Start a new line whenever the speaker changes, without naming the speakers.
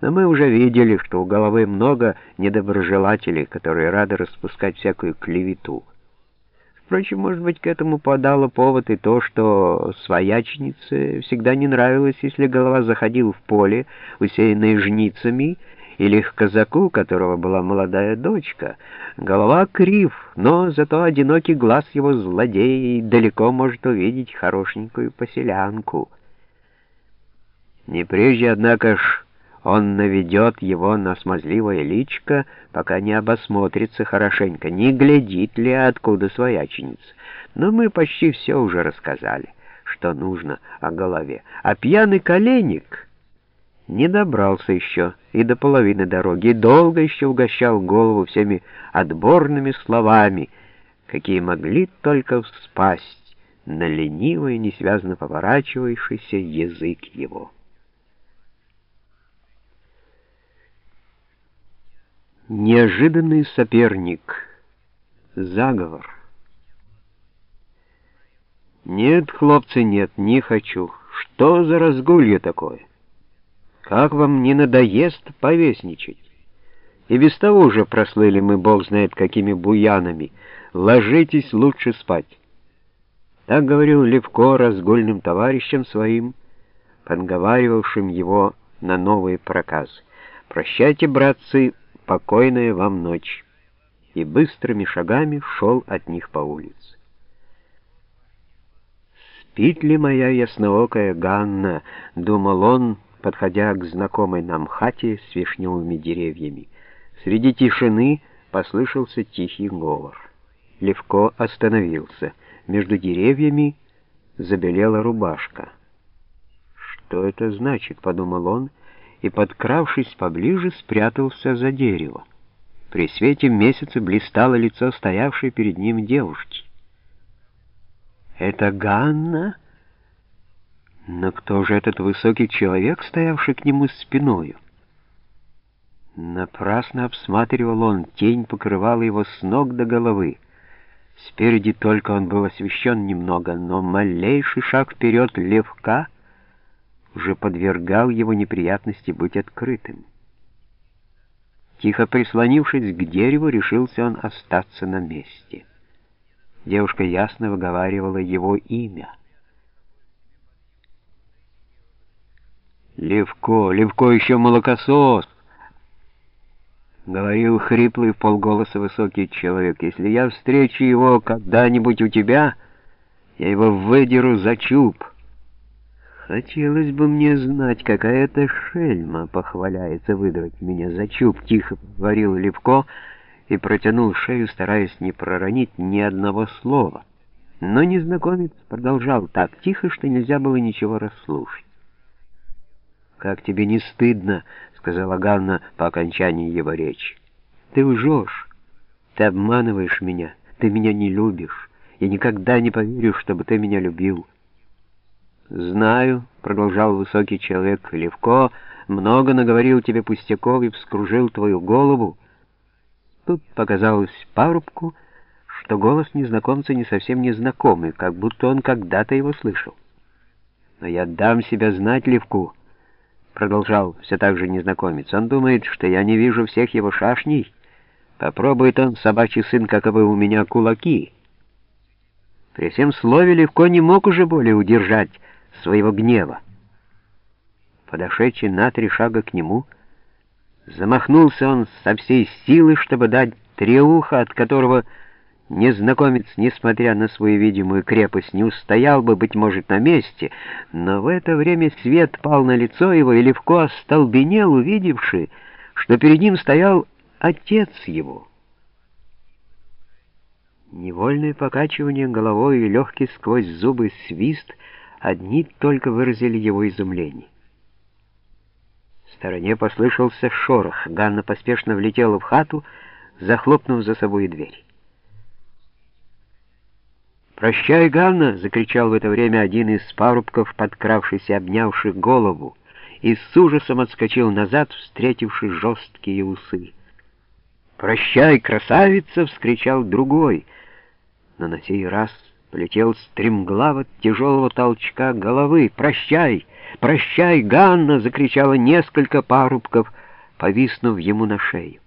Но мы уже видели, что у головы много недоброжелателей, которые рады распускать всякую клевету. Впрочем, может быть, к этому подало повод и то, что свояченице всегда не нравилось, если голова заходил в поле, усеянное жницами, или к казаку, у которого была молодая дочка. Голова крив, но зато одинокий глаз его злодея далеко может увидеть хорошенькую поселянку. Не прежде, однако ж, он наведет его на смазливое личко, пока не обосмотрится хорошенько, не глядит ли откуда свояченица. Но мы почти все уже рассказали, что нужно о голове. А пьяный коленник не добрался еще и до половины дороги, долго еще угощал голову всеми отборными словами, какие могли только вспасть на ленивый, несвязно поворачивающийся язык его. Неожиданный соперник. Заговор. Нет, хлопцы, нет, не хочу. Что за разгулье такое? Как вам не надоест повесничать? И без того уже прослыли мы, бог знает, какими буянами. Ложитесь лучше спать. Так говорил Левко разгульным товарищам своим, подговаривавшим его на новые проказы. Прощайте, братцы, «Покойная вам ночь!» и быстрыми шагами шел от них по улице. «Спит ли моя ясноокая Ганна?» — думал он, подходя к знакомой нам хате с вишневыми деревьями. Среди тишины послышался тихий говор. Левко остановился. Между деревьями забелела рубашка. «Что это значит?» — подумал он, и, подкравшись поближе, спрятался за дерево. При свете месяца блистало лицо стоявшей перед ним девушки. «Это Ганна?» Но кто же этот высокий человек, стоявший к нему спиною? Напрасно обсматривал он, тень покрывала его с ног до головы. Спереди только он был освещен немного, но малейший шаг вперед левка — уже подвергал его неприятности быть открытым. Тихо прислонившись к дереву, решился он остаться на месте. Девушка ясно выговаривала его имя. «Левко, Левко еще молокосос!» — говорил хриплый полголоса высокий человек. «Если я встречу его когда-нибудь у тебя, я его выдеру за чуб». «Хотелось бы мне знать, какая это шельма похваляется выдрать меня за чуб», — тихо говорил Левко и протянул шею, стараясь не проронить ни одного слова. Но незнакомец продолжал так тихо, что нельзя было ничего расслушать. «Как тебе не стыдно?» — сказала Ганна по окончании его речи. «Ты лжешь, ты обманываешь меня, ты меня не любишь. Я никогда не поверю, чтобы ты меня любил». «Знаю», — продолжал высокий человек, — «легко, много наговорил тебе пустяков и вскружил твою голову». Тут показалось парубку, что голос незнакомца не совсем незнакомый, как будто он когда-то его слышал. «Но я дам себя знать Левку», — продолжал все так же незнакомец. «Он думает, что я не вижу всех его шашней. Попробует он, собачий сын, каковы у меня кулаки». При всем слове Левко не мог уже более удержать своего гнева. Подошедший на три шага к нему, замахнулся он со всей силы, чтобы дать треуха, от которого незнакомец, несмотря на свою видимую крепость, не устоял бы, быть может, на месте, но в это время свет пал на лицо его, и легко остолбенел, увидевший, что перед ним стоял отец его. Невольное покачивание головой и легкий сквозь зубы свист — Одни только выразили его изумление. В стороне послышался шорох. Ганна поспешно влетела в хату, захлопнув за собой дверь. «Прощай, Ганна!» — закричал в это время один из парубков, подкравшийся, обнявший голову, и с ужасом отскочил назад, встретивший жесткие усы. «Прощай, красавица!» — вскричал другой, но на сей раз полетел стремглав от тяжелого толчка головы. «Прощай! Прощай, Ганна!» — закричало несколько парубков, повиснув ему на шею.